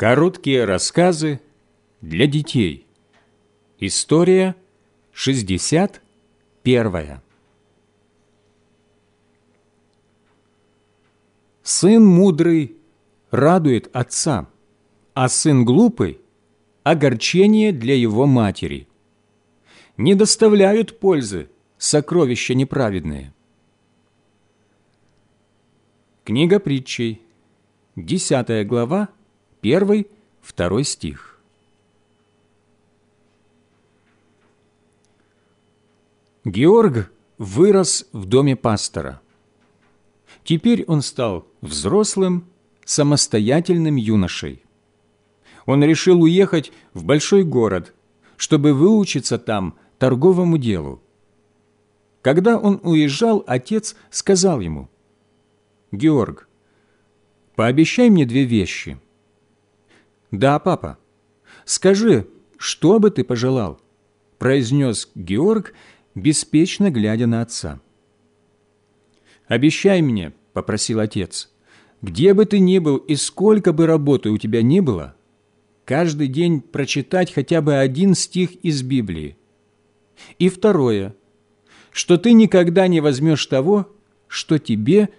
Короткие рассказы для детей. История 61. Сын мудрый радует отца, а сын глупый – огорчение для его матери. Не доставляют пользы сокровища неправедные. Книга притчей, 10 глава, Первый, второй стих. Георг вырос в доме пастора. Теперь он стал взрослым, самостоятельным юношей. Он решил уехать в большой город, чтобы выучиться там торговому делу. Когда он уезжал, отец сказал ему, «Георг, пообещай мне две вещи – «Да, папа. Скажи, что бы ты пожелал?» произнес Георг, беспечно глядя на отца. «Обещай мне», — попросил отец, «где бы ты ни был и сколько бы работы у тебя ни было, каждый день прочитать хотя бы один стих из Библии. И второе, что ты никогда не возьмешь того, что тебе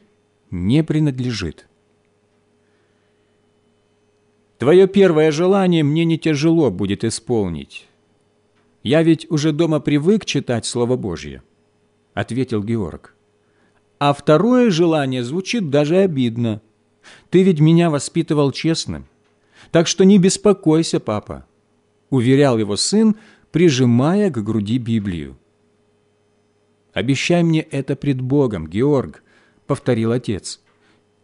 не принадлежит». Твое первое желание мне не тяжело будет исполнить. Я ведь уже дома привык читать Слово Божье, — ответил Георг. А второе желание звучит даже обидно. Ты ведь меня воспитывал честным. Так что не беспокойся, папа, — уверял его сын, прижимая к груди Библию. «Обещай мне это пред Богом, Георг», — повторил отец.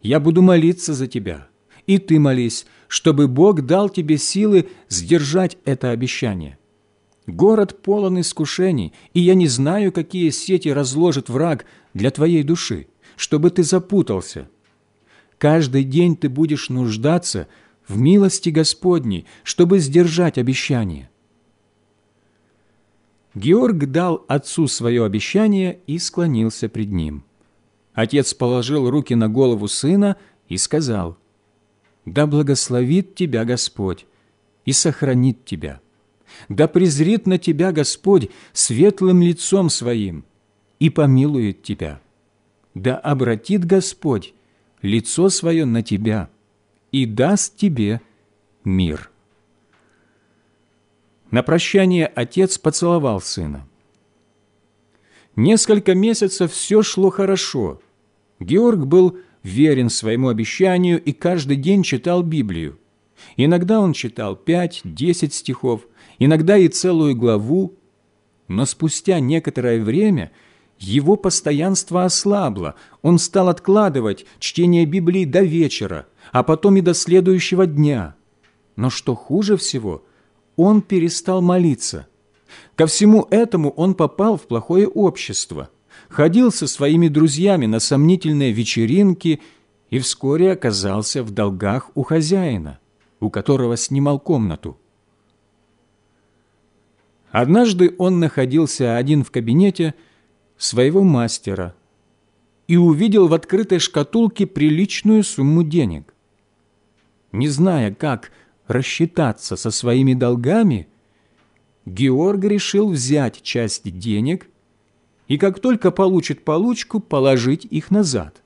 «Я буду молиться за тебя, и ты молись, чтобы Бог дал тебе силы сдержать это обещание. Город полон искушений, и я не знаю, какие сети разложит враг для твоей души, чтобы ты запутался. Каждый день ты будешь нуждаться в милости Господней, чтобы сдержать обещание. Георг дал отцу свое обещание и склонился пред ним. Отец положил руки на голову сына и сказал – да благословит тебя Господь и сохранит тебя. Да презрит на тебя Господь светлым лицом Своим и помилует тебя. Да обратит Господь лицо Свое на тебя и даст тебе мир». На прощание отец поцеловал сына. Несколько месяцев все шло хорошо. Георг был верен своему обещанию и каждый день читал Библию. Иногда он читал пять-десять стихов, иногда и целую главу, но спустя некоторое время его постоянство ослабло, он стал откладывать чтение Библии до вечера, а потом и до следующего дня. Но что хуже всего, он перестал молиться. Ко всему этому он попал в плохое общество – ходил со своими друзьями на сомнительные вечеринки и вскоре оказался в долгах у хозяина, у которого снимал комнату. Однажды он находился один в кабинете своего мастера и увидел в открытой шкатулке приличную сумму денег. Не зная, как рассчитаться со своими долгами, Георг решил взять часть денег и как только получит получку, положить их назад.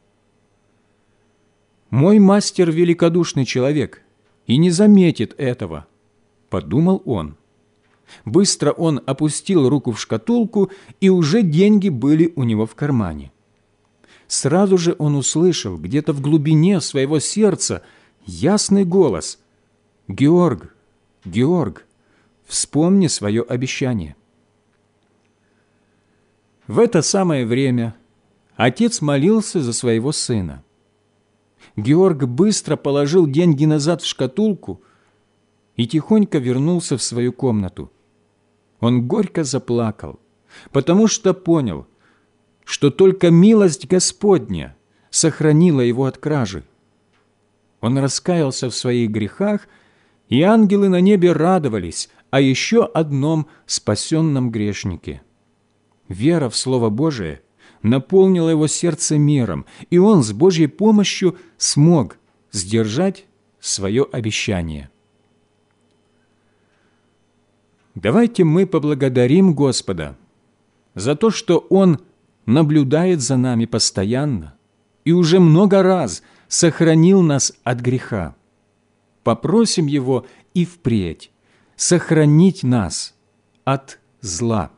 «Мой мастер – великодушный человек и не заметит этого», – подумал он. Быстро он опустил руку в шкатулку, и уже деньги были у него в кармане. Сразу же он услышал где-то в глубине своего сердца ясный голос «Георг, Георг, вспомни свое обещание». В это самое время отец молился за своего сына. Георг быстро положил деньги назад в шкатулку и тихонько вернулся в свою комнату. Он горько заплакал, потому что понял, что только милость Господня сохранила его от кражи. Он раскаялся в своих грехах, и ангелы на небе радовались о еще одном спасенном грешнике – Вера в Слово Божие наполнила его сердце миром, и он с Божьей помощью смог сдержать свое обещание – Давайте мы поблагодарим Господа за то, что Он наблюдает за нами постоянно и уже много раз сохранил нас от греха. Попросим Его и впредь сохранить нас от зла.